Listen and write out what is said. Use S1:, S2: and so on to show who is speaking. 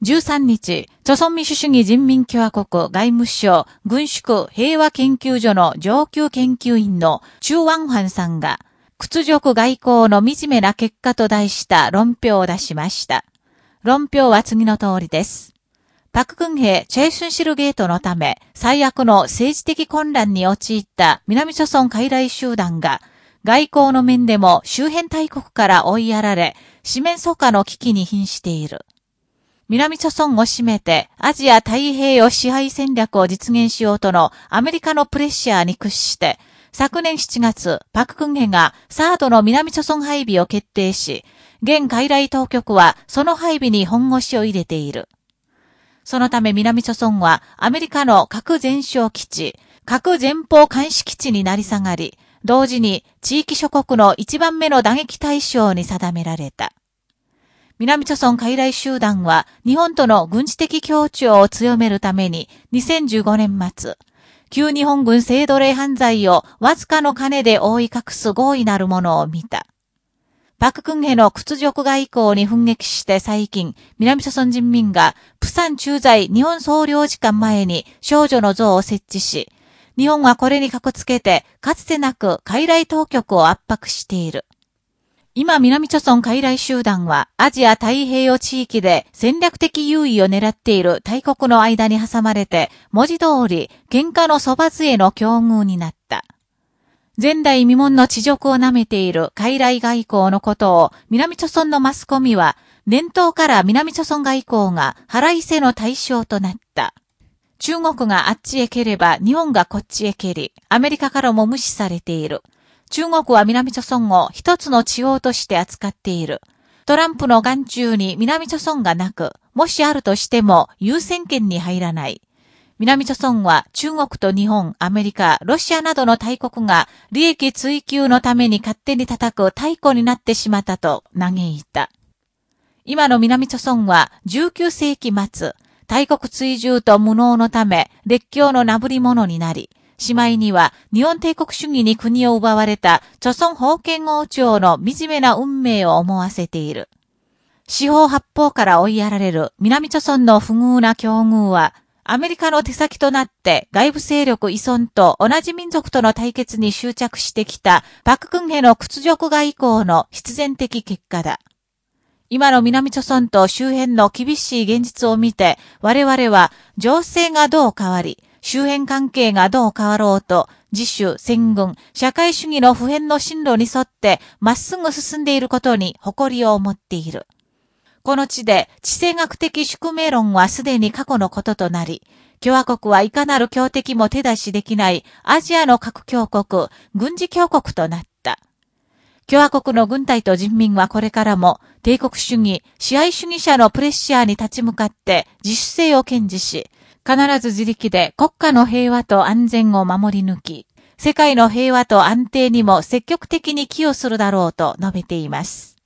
S1: 13日、朝鮮民主主義人民共和国外務省軍縮平和研究所の上級研究員の中湾ファンさんが、屈辱外交の惨めな結果と題した論評を出しました。論評は次の通りです。パククンヘチェイスンシルゲートのため、最悪の政治的混乱に陥った南朝鮮傀儡集団が、外交の面でも周辺大国から追いやられ、四面楚歌の危機に瀕している。南朝村を占めてアジア太平洋支配戦略を実現しようとのアメリカのプレッシャーに屈して、昨年7月、パククンヘがサードの南朝村配備を決定し、現海来当局はその配備に本腰を入れている。そのため南朝村はアメリカの核全焼基地、核前方監視基地になり下がり、同時に地域諸国の一番目の打撃対象に定められた。南朝村海来集団は日本との軍事的協調を強めるために2015年末、旧日本軍制度例犯罪をわずかの金で覆い隠す合意なるものを見た。パククンヘの屈辱外交に奮撃して最近、南朝村人民が、プサン駐在日本総領事館前に少女の像を設置し、日本はこれにかこつけて、かつてなく海来当局を圧迫している。今、南朝村海来集団は、アジア太平洋地域で戦略的優位を狙っている大国の間に挟まれて、文字通り、喧嘩のそば杖の境遇になった。前代未聞の地辱を舐めている海来外交のことを、南朝村のマスコミは、年頭から南朝村外交が腹いせの対象となった。中国があっちへ蹴れば日本がこっちへ蹴り、アメリカからも無視されている。中国は南朝村を一つの地方として扱っている。トランプの眼中に南朝村がなく、もしあるとしても優先権に入らない。南朝村は中国と日本、アメリカ、ロシアなどの大国が利益追求のために勝手に叩く太鼓になってしまったと嘆いた。今の南朝村は19世紀末、大国追従と無能のため列強のなぶり者になり、しまいには日本帝国主義に国を奪われた著村封建王朝の惨めな運命を思わせている。四方八方から追いやられる南朝村の不遇な境遇は、アメリカの手先となって外部勢力依存と同じ民族との対決に執着してきたパククンヘの屈辱外交の必然的結果だ。今の南朝村と周辺の厳しい現実を見て、我々は情勢がどう変わり、周辺関係がどう変わろうと、自主、戦軍、社会主義の普遍の進路に沿ってまっすぐ進んでいることに誇りを持っている。この地で地政学的宿命論はすでに過去のこととなり、共和国はいかなる強敵も手出しできないアジアの核強国、軍事強国となった。共和国の軍隊と人民はこれからも帝国主義、支配主義者のプレッシャーに立ち向かって自主性を堅持し、必ず自力で国家の平和と安全を守り抜き、世界の平和と安定にも積極的に寄与するだろうと述べています。